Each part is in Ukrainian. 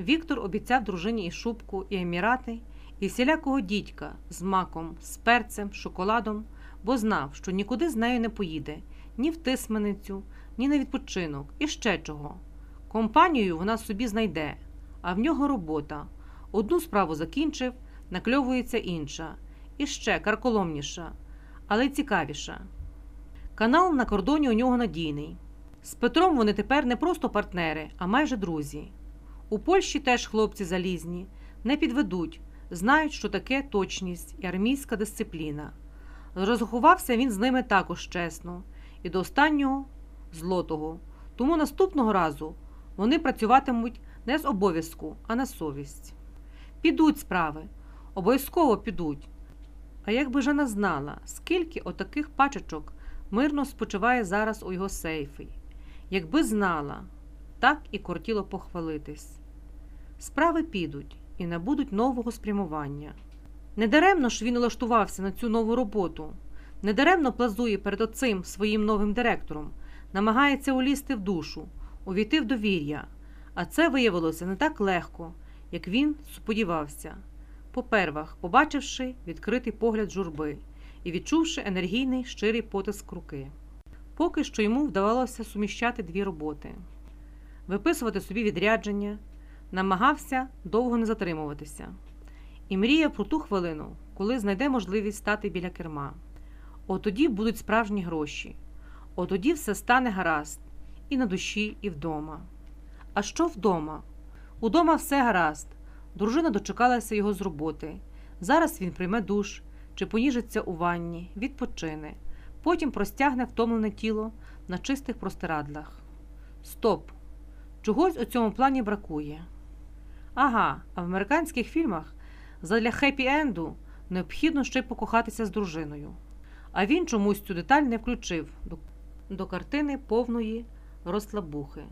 Віктор обіцяв дружині і шубку, і емірати, і всілякого дідька з маком, з перцем, шоколадом, бо знав, що нікуди з нею не поїде ні в тисменицю, ні на відпочинок, і ще чого. Компанію вона собі знайде, а в нього робота. Одну справу закінчив, накльовується інша, і ще карколомніша, але цікавіша. Канал на кордоні у нього надійний. З Петром вони тепер не просто партнери, а майже друзі. У Польщі теж хлопці залізні, не підведуть, знають, що таке точність і армійська дисципліна. Розрахувався він з ними також чесно і до останнього злотого. Тому наступного разу вони працюватимуть не з обов'язку, а на совість. Підуть справи, обов'язково підуть. А якби Жана знала, скільки отаких пачечок мирно спочиває зараз у його сейфі, якби знала, так і кортіло похвалитись. Справи підуть і набудуть нового спрямування. Недаремно ж він влаштувався на цю нову роботу, недаремно плазує перед оцим своїм новим директором, намагається улізти в душу, увійти в довір'я, а це виявилося не так легко, як він сподівався. Попервах, побачивши відкритий погляд журби і відчувши енергійний щирий потиск руки. Поки що йому вдавалося суміщати дві роботи, виписувати собі відрядження, намагався довго не затримуватися і мріяв про ту хвилину, коли знайде можливість стати біля керма. От тоді будуть справжні гроші, от тоді все стане гаразд і на душі, і вдома. А що вдома? Удома все гаразд. Дружина дочекалася його з роботи. Зараз він прийме душ чи поніжиться у ванні, відпочине, потім простягне втомлене тіло на чистих простирадлах. Стоп! Чогось у цьому плані бракує. Ага, а в американських фільмах задля хеппі-енду необхідно ще й покохатися з дружиною. А він чомусь цю деталь не включив до, до картини повної розслабухи.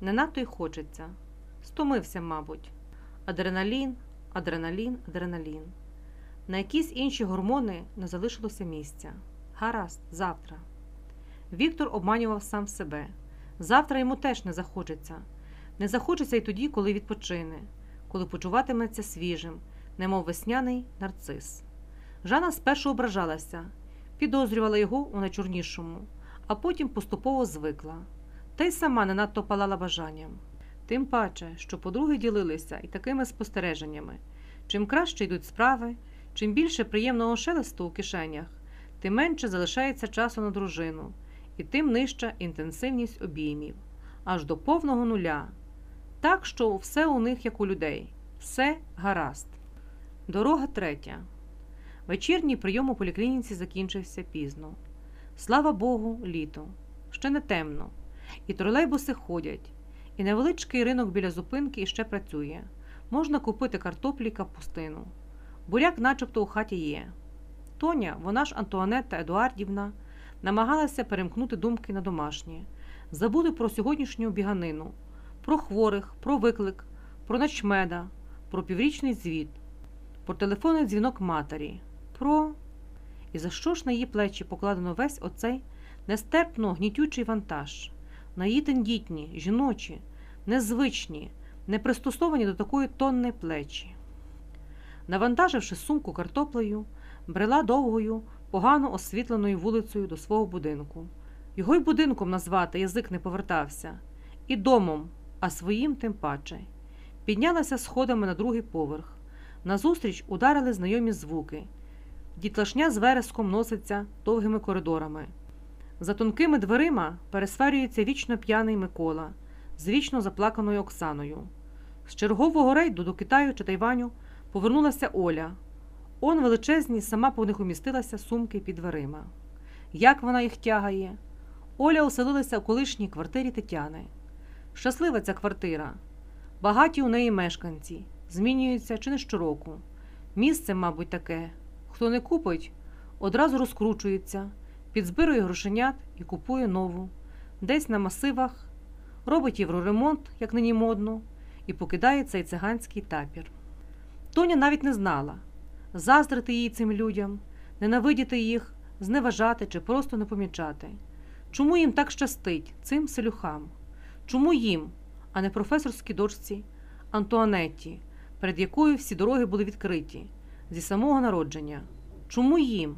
Не надто й хочеться. Стомився, мабуть. Адреналін, адреналін, адреналін. На якісь інші гормони не залишилося місця. Гаразд, завтра. Віктор обманював сам себе. Завтра йому теж не захочеться. Не захочеться й тоді, коли відпочине, коли почуватиметься свіжим, немов весняний нарцис. Жана спершу ображалася, підозрювала його у найчорнішому, а потім поступово звикла, та й сама не надто палала бажанням. Тим паче, що подруги ділилися і такими спостереженнями чим краще йдуть справи, чим більше приємного шелесту у кишенях, тим менше залишається часу на дружину, і тим нижча інтенсивність обіймів, аж до повного нуля. Так що все у них, як у людей, все гаразд. Дорога третя. Вечірній прийом у поліклініці закінчився пізно. Слава Богу, літо. Ще не темно. І тролейбуси ходять, і невеличкий ринок біля зупинки іще працює. Можна купити картоплі капустину. Буряк начебто у хаті є. Тоня, вона ж Антуанетта Едуардівна, намагалася перемкнути думки на домашнє, забути про сьогоднішню біганину, про хворих, про виклик, про начмеда, про піврічний звіт, про телефонний дзвінок матері, про. І за що ж на її плечі покладено весь оцей нестерпно гнітючий вантаж, на її тендітні, жіночі, незвичні, не пристосовані до такої тонни плечі. Навантаживши сумку картоплею, брела довгою, погано освітленою вулицею до свого будинку. Його й будинком назвати язик не повертався, і домом, а своїм тим паче. Піднялася сходами на другий поверх. Назустріч ударили знайомі звуки. Дітлашня з вереском носиться довгими коридорами. За тонкими дверима пересварюється вічно п'яний Микола з вічно заплаканою Оксаною. З чергового рейду до Китаю чи Тайваню повернулася Оля. Он величезні, сама по них умістилася сумки під дверима. Як вона їх тягає? Оля оселилася у колишній квартирі Тетяни. Щаслива ця квартира. Багаті у неї мешканці, змінюються чи не щороку. Місце, мабуть, таке. Хто не купить, одразу розкручується, підзбирує грошенят і купує нову, десь на масивах, робить євроремонт, як нині модно, і покидає цей циганський табір. Тоня навіть не знала заздрити їй цим людям, ненавидіти їх, зневажати чи просто не помічати. Чому їм так щастить, цим селюхам? Чому їм, а не професорській дочці, Антуанетті, перед якою всі дороги були відкриті зі самого народження. Чому їм,